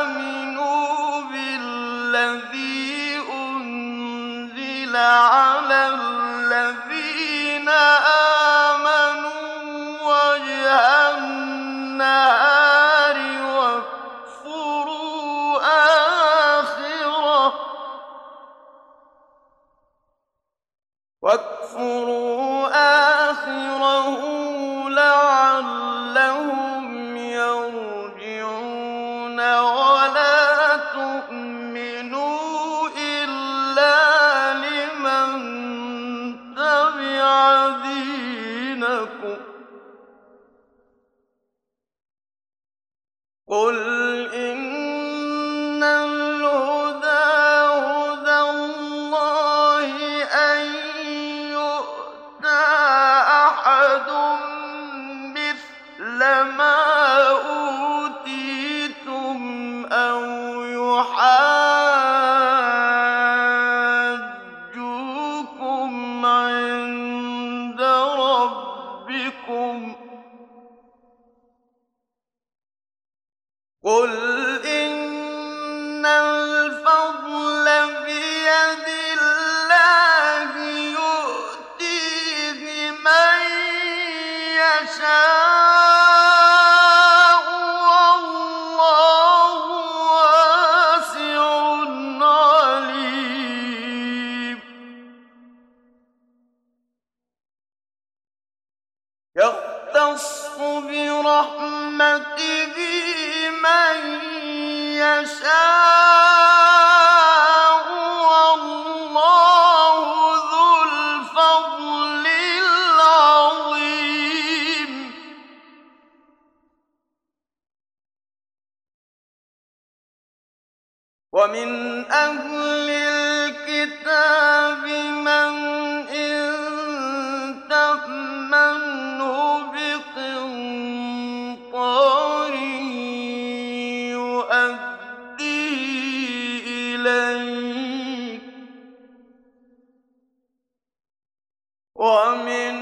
آمنوا بالذي أنزل على الذين آمنوا وجه النهار واكفروا آخرة واكفروا آخره لما ومن أهل الكتاب من إن بقنطار إليك. ومن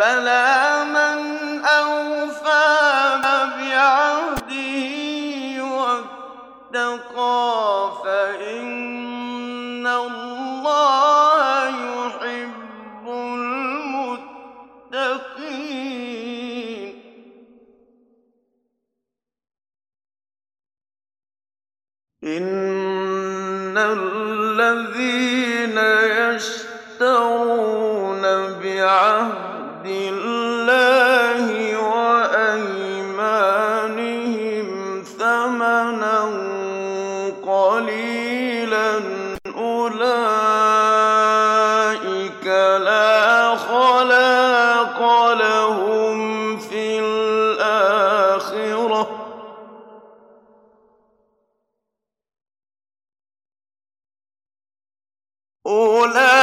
بلى من أوفى بعهده واتقى فإن الله يحب المتقين. إن الذين يشترون بعهد الله وأيمانهم ثمنا قليلا أولئك لا خلاق لهم في الآخرة. أولئك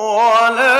اللَّهُ